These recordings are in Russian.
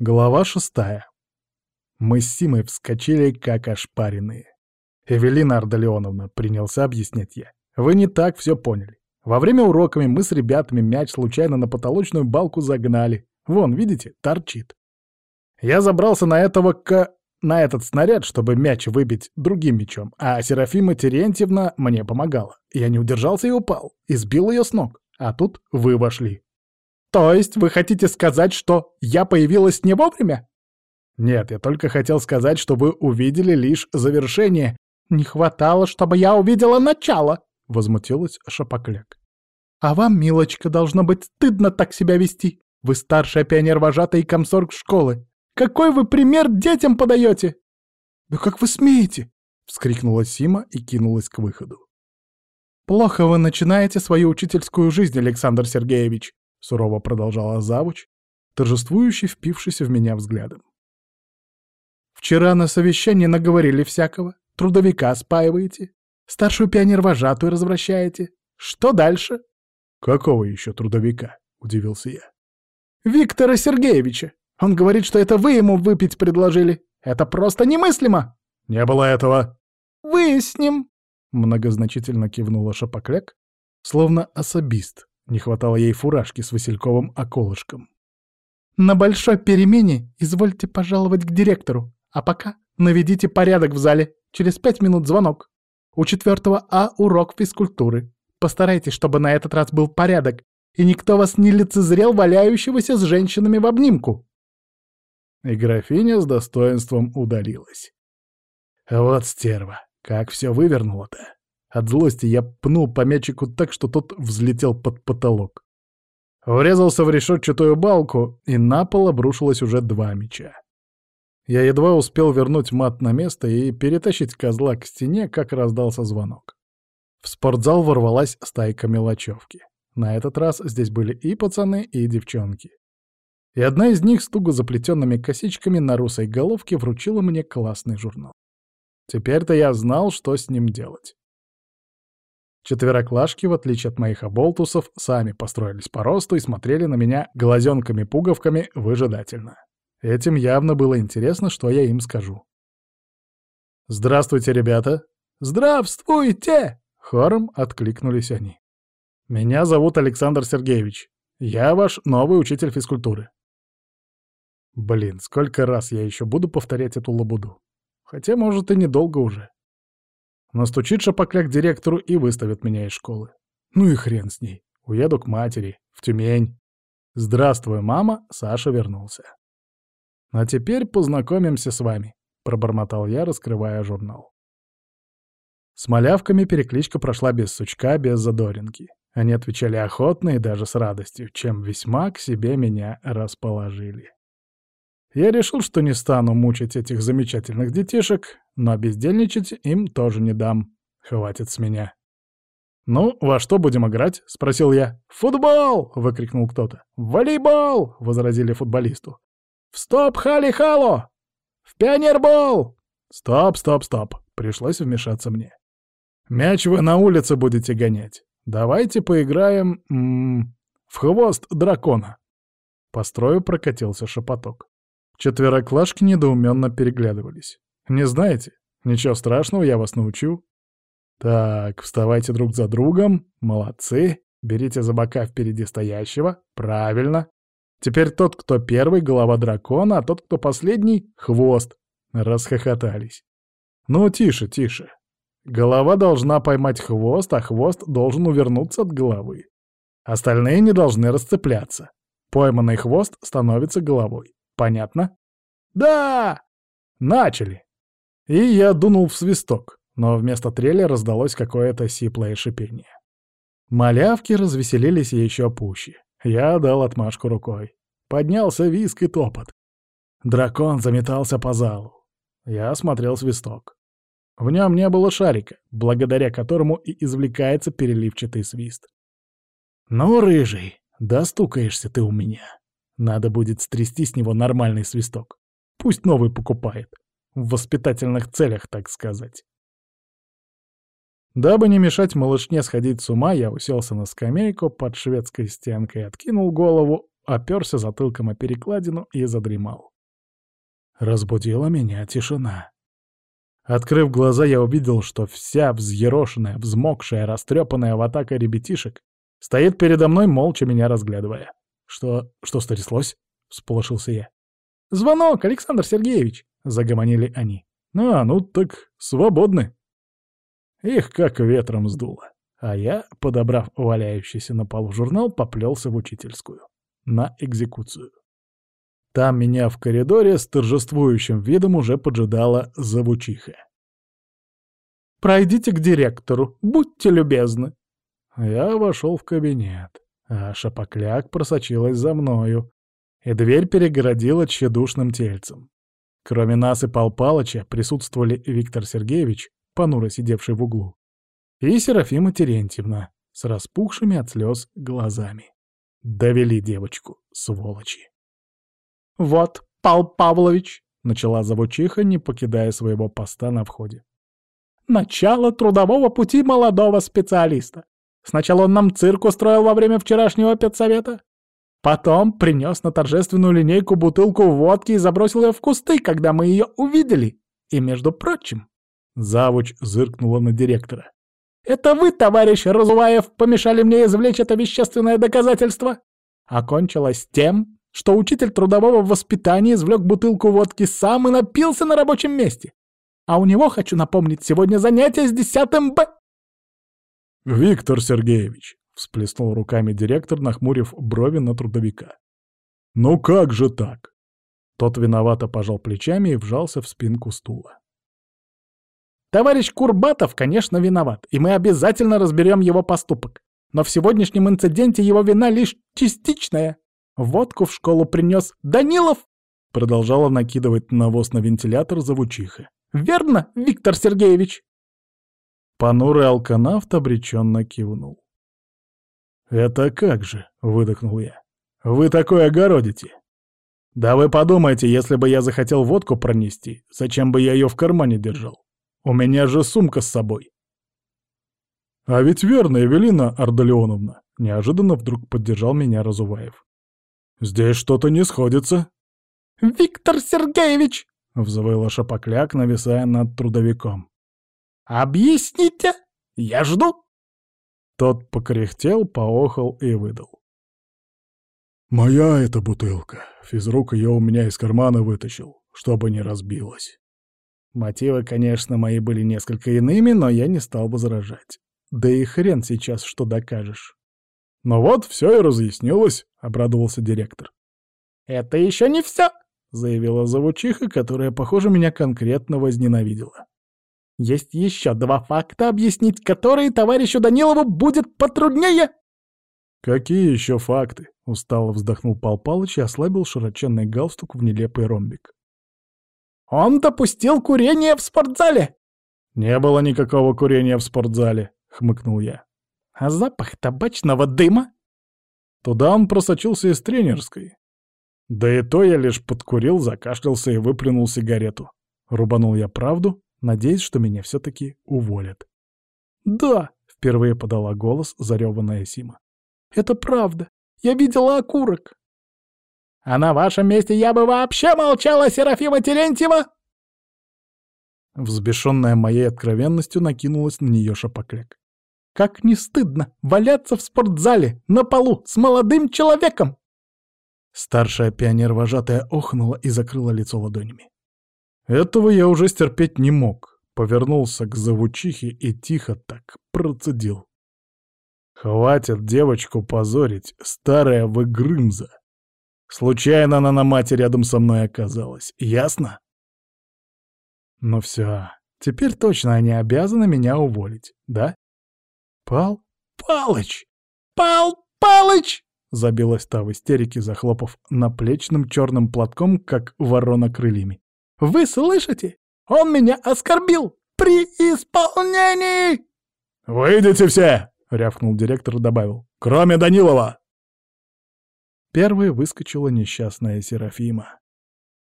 Глава шестая. Мы с Симой вскочили, как ошпаренные. «Эвелина Ардалеоновна», — принялся объяснять я, — «вы не так все поняли. Во время уроками мы с ребятами мяч случайно на потолочную балку загнали. Вон, видите, торчит. Я забрался на этого к... на этот снаряд, чтобы мяч выбить другим мячом, а Серафима Терентьевна мне помогала. Я не удержался и упал, и сбил ее с ног. А тут вы вошли. То есть вы хотите сказать, что я появилась не вовремя? Нет, я только хотел сказать, что вы увидели лишь завершение. Не хватало, чтобы я увидела начало, возмутилась Шапокляк. А вам, милочка, должно быть стыдно так себя вести. Вы старшая пионер-вожатая и комсорг школы. Какой вы пример детям подаете? Да как вы смеете? вскрикнула Сима и кинулась к выходу. «Плохо вы начинаете свою учительскую жизнь, Александр Сергеевич», — сурово продолжала завуч, торжествующе впившись в меня взглядом. «Вчера на совещании наговорили всякого. Трудовика спаиваете, старшую пионер-вожатую развращаете. Что дальше?» «Какого еще трудовика?» — удивился я. «Виктора Сергеевича. Он говорит, что это вы ему выпить предложили. Это просто немыслимо!» «Не было этого!» «Выясним!» — многозначительно кивнула Шапокляк, словно особист, не хватало ей фуражки с васильковым околышком. «На большой перемене извольте пожаловать к директору, а пока наведите порядок в зале. Через пять минут звонок. У четвертого А урок физкультуры. Постарайтесь, чтобы на этот раз был порядок, и никто вас не лицезрел валяющегося с женщинами в обнимку». И графиня с достоинством удалилась. Вот стерва, как все вывернуло-то. От злости я пнул по мячику так, что тот взлетел под потолок. Врезался в решетчатую балку, и на пол обрушилось уже два мяча. Я едва успел вернуть мат на место и перетащить козла к стене, как раздался звонок. В спортзал ворвалась стайка мелочевки. На этот раз здесь были и пацаны, и девчонки. И одна из них с туго заплетенными косичками на русой головке вручила мне классный журнал. Теперь-то я знал, что с ним делать. Четвероклашки, в отличие от моих оболтусов, сами построились по росту и смотрели на меня глазенками-пуговками выжидательно. Этим явно было интересно, что я им скажу. «Здравствуйте, ребята!» «Здравствуйте!» — хором откликнулись они. «Меня зовут Александр Сергеевич. Я ваш новый учитель физкультуры». Блин, сколько раз я еще буду повторять эту лабуду. Хотя, может, и недолго уже. Настучит шапокляк директору и выставит меня из школы. Ну и хрен с ней. Уеду к матери, в Тюмень. Здравствуй, мама, Саша вернулся. А теперь познакомимся с вами, пробормотал я, раскрывая журнал. С малявками перекличка прошла без сучка, без задоринки. Они отвечали охотно и даже с радостью, чем весьма к себе меня расположили. Я решил, что не стану мучить этих замечательных детишек, но бездельничать им тоже не дам. Хватит с меня. «Ну, во что будем играть?» — спросил я. «Футбол!» — выкрикнул кто-то. «Волейбол!» — возразили футболисту. «В стоп, хали-хало! В пионербол!» «Стоп, стоп, стоп!» — пришлось вмешаться мне. «Мяч вы на улице будете гонять. Давайте поиграем... М -м, в хвост дракона!» По строю прокатился шепоток. Четвероклашки недоуменно переглядывались. «Не знаете? Ничего страшного, я вас научу». «Так, вставайте друг за другом. Молодцы. Берите за бока впереди стоящего. Правильно. Теперь тот, кто первый, голова дракона, а тот, кто последний — хвост». Расхохотались. «Ну, тише, тише. Голова должна поймать хвост, а хвост должен увернуться от головы. Остальные не должны расцепляться. Пойманный хвост становится головой. Понятно? Да! Начали! И я дунул в свисток, но вместо трели раздалось какое-то сиплое шипение. Малявки развеселились еще пуще. Я дал отмашку рукой. Поднялся виск и топот. Дракон заметался по залу. Я смотрел свисток. В нем не было шарика, благодаря которому и извлекается переливчатый свист. «Ну, рыжий, достукаешься ты у меня!» Надо будет стрясти с него нормальный свисток. Пусть новый покупает. В воспитательных целях, так сказать. Дабы не мешать малышне сходить с ума, я уселся на скамейку под шведской стенкой, откинул голову, оперся затылком о перекладину и задремал. Разбудила меня тишина. Открыв глаза, я увидел, что вся взъерошенная, взмокшая, растрепанная в атака ребятишек стоит передо мной, молча меня разглядывая. «Что... что стряслось?» — всполошился я. «Звонок, Александр Сергеевич!» — загомонили они. «А, ну так свободны». Их как ветром сдуло. А я, подобрав валяющийся на полу журнал, поплелся в учительскую. На экзекуцию. Там меня в коридоре с торжествующим видом уже поджидала завучиха. «Пройдите к директору, будьте любезны». Я вошел в кабинет, а шапокляк просочилась за мною, и дверь перегородила тщедушным тельцем. Кроме нас и Пал Палыча присутствовали Виктор Сергеевич, понуро сидевший в углу, и Серафима Терентьевна с распухшими от слез глазами. Довели девочку, сволочи. «Вот, Пал Павлович!» — начала завучиха, не покидая своего поста на входе. «Начало трудового пути молодого специалиста. Сначала он нам цирк устроил во время вчерашнего педсовета, Потом принес на торжественную линейку бутылку водки и забросил ее в кусты, когда мы ее увидели. И, между прочим, завуч зыркнула на директора. «Это вы, товарищ Разуваев, помешали мне извлечь это вещественное доказательство!» Окончилось тем, что учитель трудового воспитания извлек бутылку водки сам и напился на рабочем месте. А у него, хочу напомнить, сегодня занятие с десятым Б. «Виктор Сергеевич», Всплеснул руками директор, нахмурив брови на трудовика. «Ну как же так?» Тот виновато пожал плечами и вжался в спинку стула. «Товарищ Курбатов, конечно, виноват, и мы обязательно разберем его поступок. Но в сегодняшнем инциденте его вина лишь частичная. Водку в школу принес Данилов!» Продолжала накидывать навоз на вентилятор завучиха. «Верно, Виктор Сергеевич?» Понурый алканавт обреченно кивнул. «Это как же?» — выдохнул я. «Вы такое огородите!» «Да вы подумайте, если бы я захотел водку пронести, зачем бы я ее в кармане держал? У меня же сумка с собой!» «А ведь верно, Эвелина Ардалионовна!» — неожиданно вдруг поддержал меня Разуваев. «Здесь что-то не сходится!» «Виктор Сергеевич!» — взвыла Шапокляк, нависая над трудовиком. «Объясните! Я жду!» Тот покряхтел, поохал и выдал. «Моя эта бутылка. Физрук ее у меня из кармана вытащил, чтобы не разбилась». Мотивы, конечно, мои были несколько иными, но я не стал возражать. Да и хрен сейчас что докажешь. «Ну вот, все и разъяснилось», — обрадовался директор. «Это еще не все», — заявила завучиха, которая, похоже, меня конкретно возненавидела. Есть еще два факта, объяснить которые товарищу Данилову будет потруднее. «Какие еще факты?» — устало вздохнул Пал Палыч и ослабил широченный галстук в нелепый ромбик. «Он допустил курение в спортзале!» «Не было никакого курения в спортзале», — хмыкнул я. «А запах табачного дыма?» Туда он просочился из тренерской. Да и то я лишь подкурил, закашлялся и выплюнул сигарету. Рубанул я правду, надеясь, что меня все-таки уволят. «Да!» — впервые подала голос зареванная Сима. «Это правда. Я видела окурок». «А на вашем месте я бы вообще молчала, Серафима Терентьева!» Взбешенная моей откровенностью накинулась на нее шапокляк. «Как не стыдно валяться в спортзале, на полу, с молодым человеком!» Старшая пионер-вожатая охнула и закрыла лицо ладонями. Этого я уже стерпеть не мог. Повернулся к завучихе и тихо так процедил. Хватит девочку позорить, старая выгрымза. Случайно она на мате рядом со мной оказалась. Ясно? Ну все, теперь точно они обязаны меня уволить, да? Пал Палыч! Пал Палыч! Забилась та в истерике, захлопав наплечным черным платком, как ворона крыльями. Вы слышите? Он меня оскорбил при исполнении!» «Выйдите все!» — рявкнул директор и добавил. «Кроме Данилова!» Первой выскочила несчастная Серафима.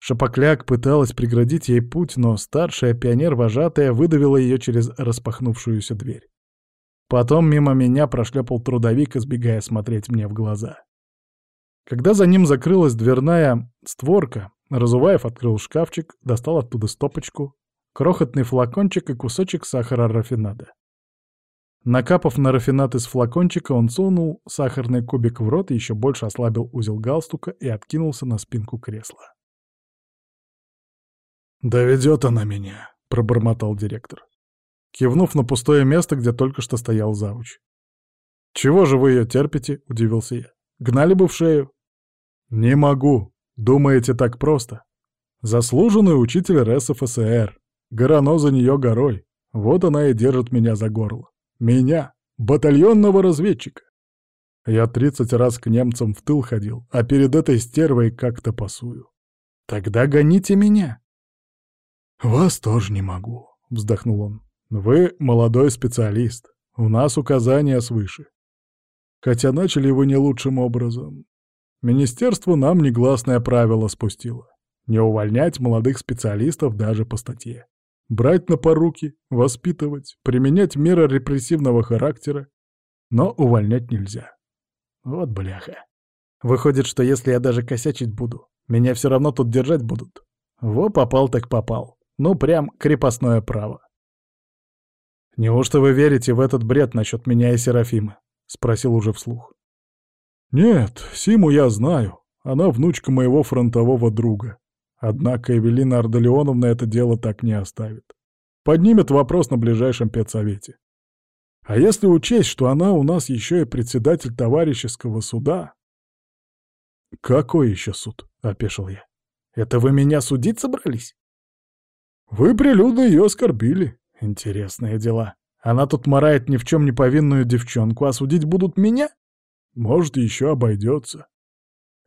Шапокляк пыталась преградить ей путь, но старшая пионер-вожатая выдавила ее через распахнувшуюся дверь. Потом мимо меня прошлепал трудовик, избегая смотреть мне в глаза. Когда за ним закрылась дверная створка, Разуваев открыл шкафчик, достал оттуда стопочку, крохотный флакончик и кусочек сахара рафинада. Накапав на рафинад из флакончика, он сунул сахарный кубик в рот еще больше ослабил узел галстука и откинулся на спинку кресла. «Доведет она меня», — пробормотал директор, кивнув на пустое место, где только что стоял завуч. «Чего же вы ее терпите?» — удивился я. «Гнали бы в шею». «Не могу. Думаете, так просто?» «Заслуженный учитель РСФСР. Горано за нее горой. Вот она и держит меня за горло. Меня, батальонного разведчика. Я тридцать раз к немцам в тыл ходил, а перед этой стервой как-то пасую. Тогда гоните меня. Вас тоже не могу, вздохнул он. Вы молодой специалист. У нас указания свыше. Хотя начали вы не лучшим образом. Министерство нам негласное правило спустило. Не увольнять молодых специалистов даже по статье брать на поруки, воспитывать, применять меры репрессивного характера, но увольнять нельзя. Вот бляха. Выходит, что если я даже косячить буду, меня все равно тут держать будут. Во попал так попал. Ну, прям крепостное право. «Неужто вы верите в этот бред насчет меня и Серафима?» — спросил уже вслух. «Нет, Симу я знаю. Она внучка моего фронтового друга. Однако Эвелина Ардалионовна это дело так не оставит. Поднимет вопрос на ближайшем педсовете. А если учесть, что она у нас еще и председатель товарищеского суда... «Какой еще суд?» — опешил я. «Это вы меня судить собрались?» «Вы прилюдно ее оскорбили. Интересные дела. Она тут марает ни в чем не повинную девчонку, а судить будут меня? Может, еще обойдется.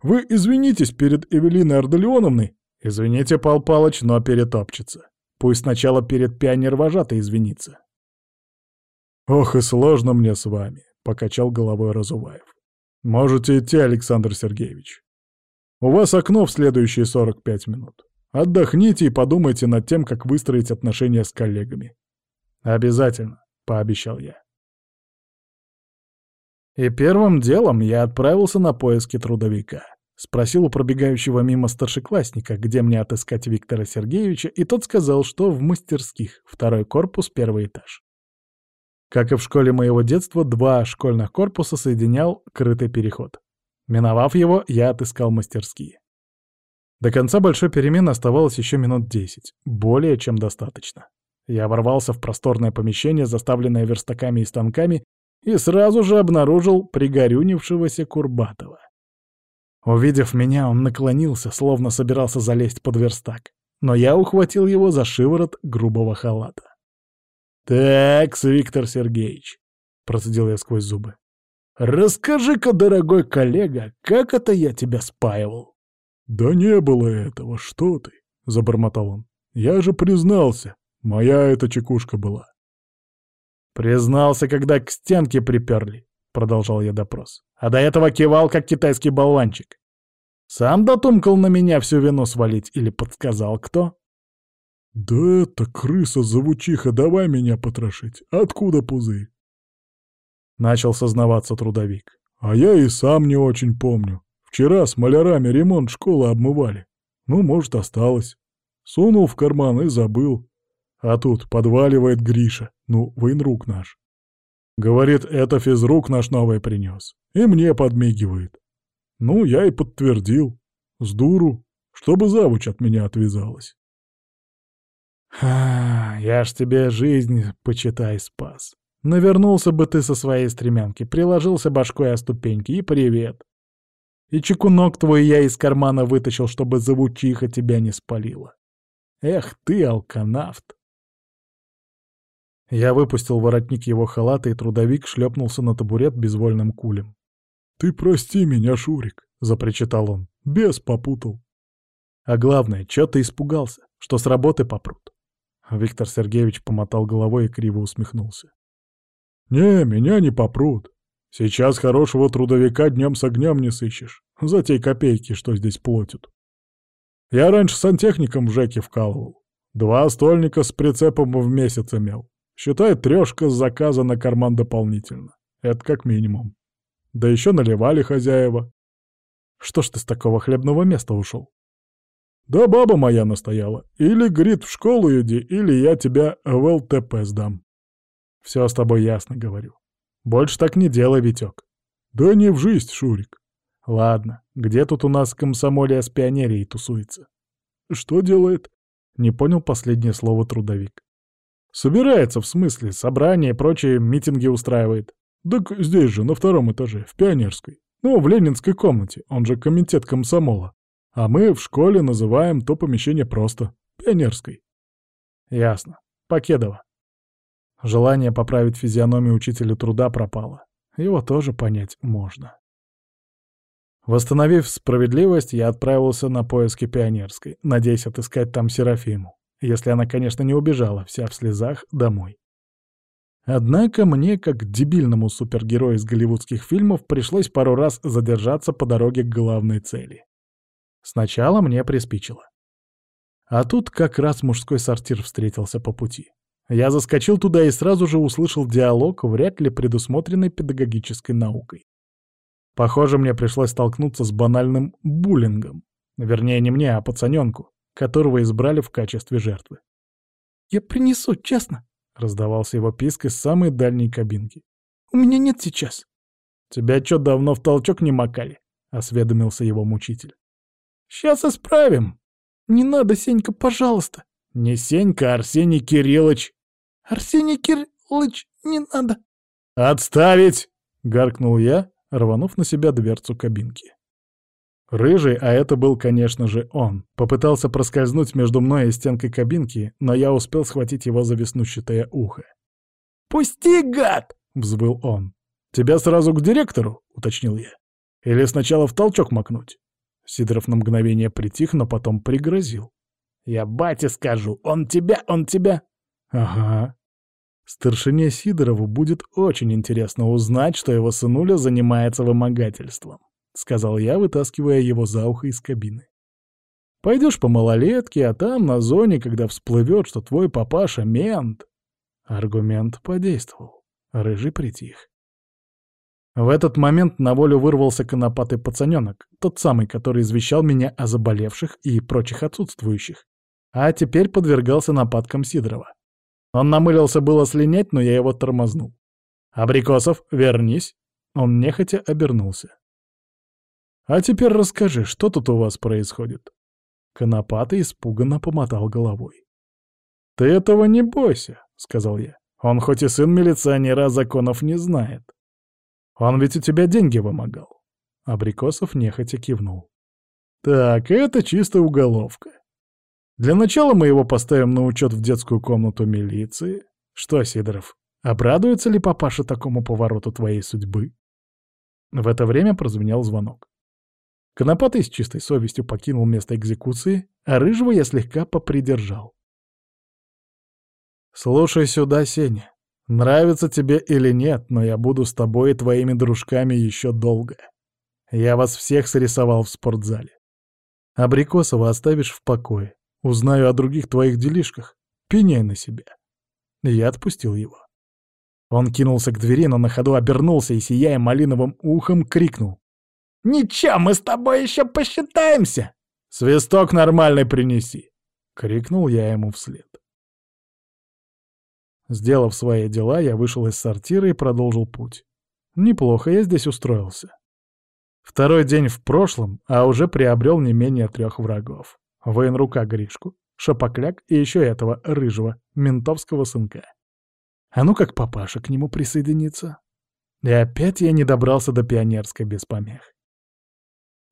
Вы извинитесь перед Эвелиной Ардалионовной «Извините, Пал Палыч, но перетопчется. Пусть сначала перед пионер-вожатой извинится». «Ох, и сложно мне с вами», — покачал головой Разуваев. «Можете идти, Александр Сергеевич. У вас окно в следующие 45 минут. Отдохните и подумайте над тем, как выстроить отношения с коллегами». «Обязательно», — пообещал я. И первым делом я отправился на поиски трудовика. Спросил у пробегающего мимо старшеклассника, где мне отыскать Виктора Сергеевича, и тот сказал, что в мастерских, второй корпус, первый этаж. Как и в школе моего детства, два школьных корпуса соединял крытый переход. Миновав его, я отыскал мастерские. До конца большой перемены оставалось еще минут десять, более чем достаточно. Я ворвался в просторное помещение, заставленное верстаками и станками, и сразу же обнаружил пригорюнившегося Курбатова. Увидев меня, он наклонился, словно собирался залезть под верстак. Но я ухватил его за шиворот грубого халата. «Так, Виктор Сергеевич», — процедил я сквозь зубы, — «расскажи-ка, дорогой коллега, как это я тебя спаивал?» «Да не было этого, что ты», — забормотал он. «Я же признался, моя эта чекушка была». «Признался, когда к стенке приперли», — продолжал я допрос а до этого кивал, как китайский болванчик. Сам дотумкал на меня всю вину свалить или подсказал кто? «Да это крыса-завучиха, давай меня потрошить. Откуда пузырь?» Начал сознаваться трудовик. «А я и сам не очень помню. Вчера с малярами ремонт школы обмывали. Ну, может, осталось. Сунул в карман и забыл. А тут подваливает Гриша, ну, военрук наш. Говорит, это физрук наш новый принес. И мне подмигивает. Ну, я и подтвердил. С дуру, чтобы завуч от меня отвязалась. Ха, я ж тебе жизнь, почитай, спас. Навернулся бы ты со своей стремянки, приложился башкой о ступеньки и привет. И чекунок твой я из кармана вытащил, чтобы завучиха тебя не спалила. Эх ты, алканавт. Я выпустил воротник его халата, и трудовик шлепнулся на табурет безвольным кулем. «Ты прости меня, Шурик», — запричитал он. «Бес попутал». «А главное, чё ты испугался? Что с работы попрут?» Виктор Сергеевич помотал головой и криво усмехнулся. «Не, меня не попрут. Сейчас хорошего трудовика днем с огнем не сыщешь. За те копейки, что здесь платят. Я раньше сантехником в ЖЭКе вкалывал. Два стольника с прицепом в месяц имел. Считай, трешка с заказа на карман дополнительно. Это как минимум. Да еще наливали хозяева. Что ж ты с такого хлебного места ушел? Да баба моя настояла. Или, говорит, в школу иди, или я тебя в ЛТП сдам. Все с тобой ясно, говорю. Больше так не делай, Витек. Да не в жизнь, Шурик. Ладно, где тут у нас комсомолия с пионерией тусуется? Что делает? Не понял последнее слово трудовик. Собирается, в смысле, собрания и прочие митинги устраивает. Так здесь же, на втором этаже, в пионерской. Ну, в ленинской комнате, он же комитет комсомола. А мы в школе называем то помещение просто пионерской. Ясно. Покедово. Желание поправить физиономию учителя труда пропало. Его тоже понять можно. Восстановив справедливость, я отправился на поиски пионерской, надеясь отыскать там Серафиму, если она, конечно, не убежала, вся в слезах, домой. Однако мне, как дебильному супергерою из голливудских фильмов, пришлось пару раз задержаться по дороге к главной цели. Сначала мне приспичило. А тут как раз мужской сортир встретился по пути. Я заскочил туда и сразу же услышал диалог, вряд ли предусмотренный педагогической наукой. Похоже, мне пришлось столкнуться с банальным буллингом. Вернее, не мне, а пацаненку, которого избрали в качестве жертвы. «Я принесу, честно», — раздавался его писк из самой дальней кабинки. «У меня нет сейчас». «Тебя чё, давно в толчок не макали?» — осведомился его мучитель. «Сейчас исправим». «Не надо, Сенька, пожалуйста». «Не Сенька, а Арсений Кириллович». «Арсений Кириллович, не надо». «Отставить!» — гаркнул я, рванув на себя дверцу кабинки. Рыжий, а это был, конечно же, он, попытался проскользнуть между мной и стенкой кабинки, но я успел схватить его за веснущатое ухо. «Пусти, гад!» — взвыл он. «Тебя сразу к директору?» — уточнил я. «Или сначала в толчок макнуть?» Сидоров на мгновение притих, но потом пригрозил. «Я бате скажу, он тебя, он тебя!» «Ага». Старшине Сидорову будет очень интересно узнать, что его сынуля занимается вымогательством, — сказал я, вытаскивая его за ухо из кабины. Пойдешь по малолетке, а там, на зоне, когда всплывет, что твой папаша — мент. Аргумент подействовал. Рыжий притих. В этот момент на волю вырвался конопатый пацаненок, тот самый, который извещал меня о заболевших и прочих отсутствующих, а теперь подвергался нападкам Сидорова. Он намылился было слинять, но я его тормознул. «Абрикосов, вернись!» Он нехотя обернулся. «А теперь расскажи, что тут у вас происходит?» Конопатый испуганно помотал головой. «Ты этого не бойся», — сказал я. «Он хоть и сын милиционера, а законов не знает. Он ведь у тебя деньги вымогал. Абрикосов нехотя кивнул. Так, это чисто уголовка. Для начала мы его поставим на учет в детскую комнату милиции. Что, Сидоров, обрадуется ли папаша такому повороту твоей судьбы? В это время прозвенел звонок. Конопатый с чистой совестью покинул место экзекуции, а Рыжего я слегка попридержал. «Слушай сюда, Сеня. Нравится тебе или нет, но я буду с тобой и твоими дружками еще долго. Я вас всех срисовал в спортзале. Абрикосова оставишь в покое. Узнаю о других твоих делишках. Пеняй на себя. Я отпустил его. Он кинулся к двери, но на ходу обернулся и, сияя малиновым ухом, крикнул. «Ничего, мы с тобой еще посчитаемся!» «Свисток нормальный принеси!» — крикнул я ему вслед. Сделав свои дела, я вышел из сортира и продолжил путь. Неплохо я здесь устроился. Второй день в прошлом, а уже приобрел не менее трех врагов. Военрука Гришку, Шапокляк и еще этого рыжего, ментовского сынка. А ну как папаша к нему присоединится? И опять я не добрался до пионерской без помех.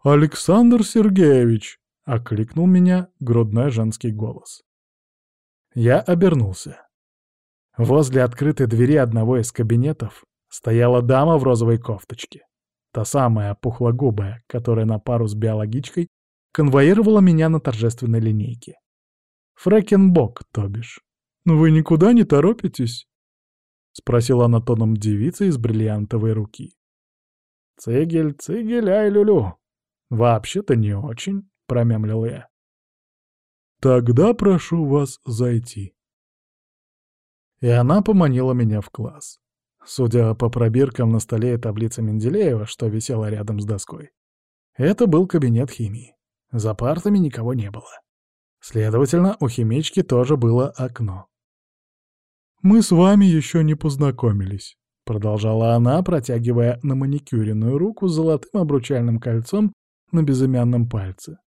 «Александр Сергеевич!» — окликнул меня грудной женский голос. Я обернулся. Возле открытой двери одного из кабинетов стояла дама в розовой кофточке. Та самая пухлогубая, которая на пару с биологичкой конвоировала меня на торжественной линейке. Фрэкенбок, то бишь. «Ну «Вы никуда не торопитесь?» — спросила она тоном девицы из бриллиантовой руки. «Цигель, цигель, ай-люлю!» «Вообще-то не очень», — промямлил я. «Тогда прошу вас зайти», и она поманила меня в класс. Судя по пробиркам на столе и таблице Менделеева, что висела рядом с доской. Это был кабинет химии. За партами никого не было. Следовательно, у химички тоже было окно. «Мы с вами еще не познакомились», — продолжала она, протягивая на маникюренную руку с золотым обручальным кольцом на безымянном пальце.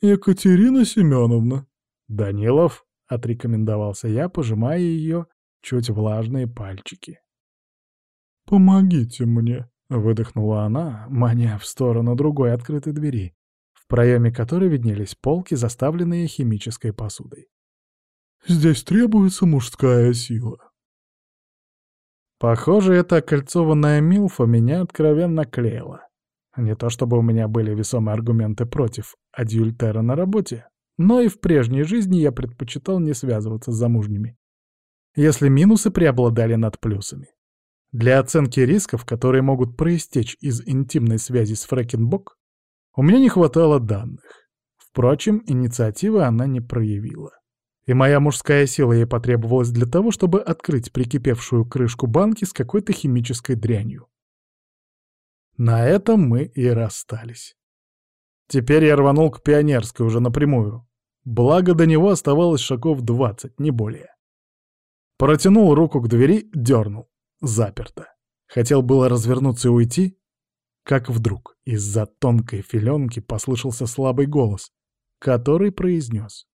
«Екатерина Семеновна». «Данилов», — отрекомендовался я, пожимая ее чуть влажные пальчики. «Помогите мне», — выдохнула она, маня в сторону другой открытой двери, в проеме которой виднелись полки, заставленные химической посудой. «Здесь требуется мужская сила». Похоже, эта кольцованная милфа меня откровенно клеила. Не то чтобы у меня были весомые аргументы против адюльтера на работе, но и в прежней жизни я предпочитал не связываться с замужними, если минусы преобладали над плюсами. Для оценки рисков, которые могут проистечь из интимной связи с Фрэкенбок, у меня не хватало данных. Впрочем, инициативы она не проявила. И моя мужская сила ей потребовалась для того, чтобы открыть прикипевшую крышку банки с какой-то химической дрянью. На этом мы и расстались. Теперь я рванул к Пионерской уже напрямую. Благо до него оставалось шагов двадцать, не более. Протянул руку к двери, дернул. Заперто. Хотел было развернуться и уйти, как вдруг из-за тонкой филенки послышался слабый голос, который произнес.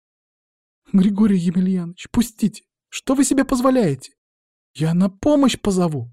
«Григорий Емельянович, пустите! Что вы себе позволяете? Я на помощь позову!»